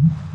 hmm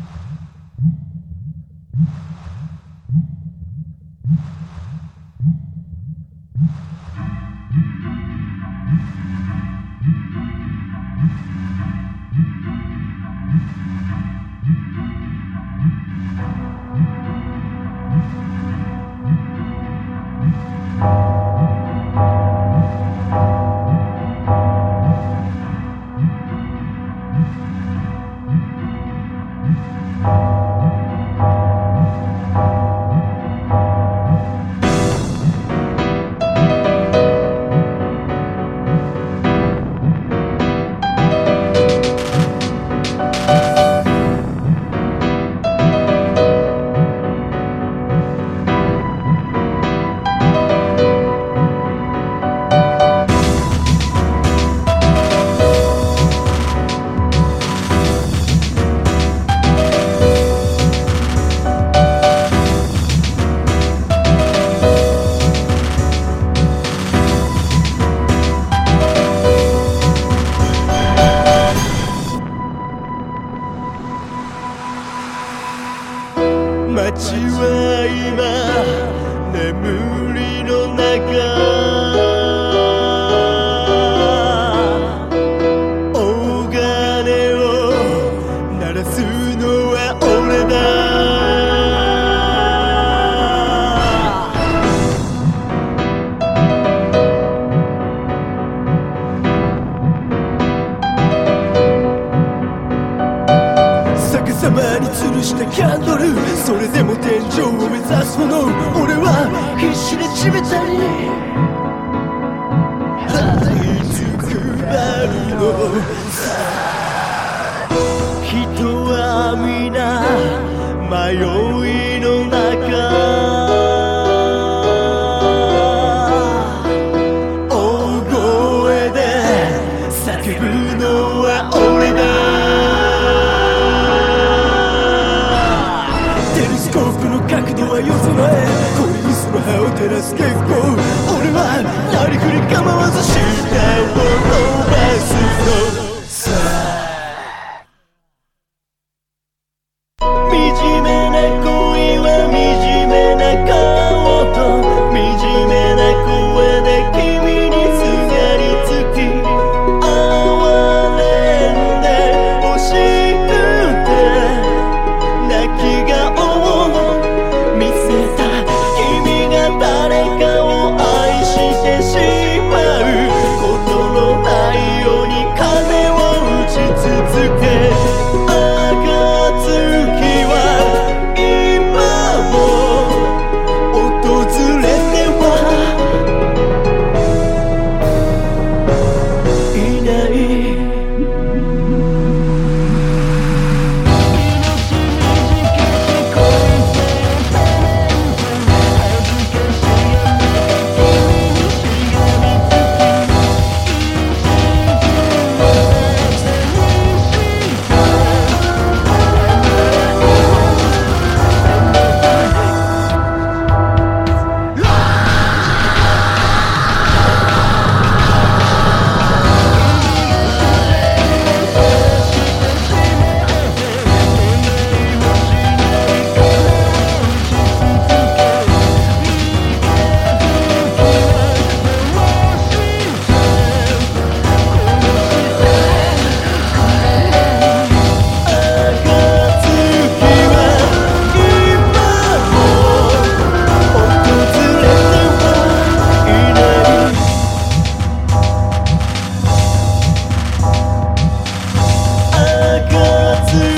眠りの中大金を鳴らすのは俺だ。逆さまに吊るしたキャンドルそれでも天井必死で地べたに。這いつくばるの人は皆迷う。各自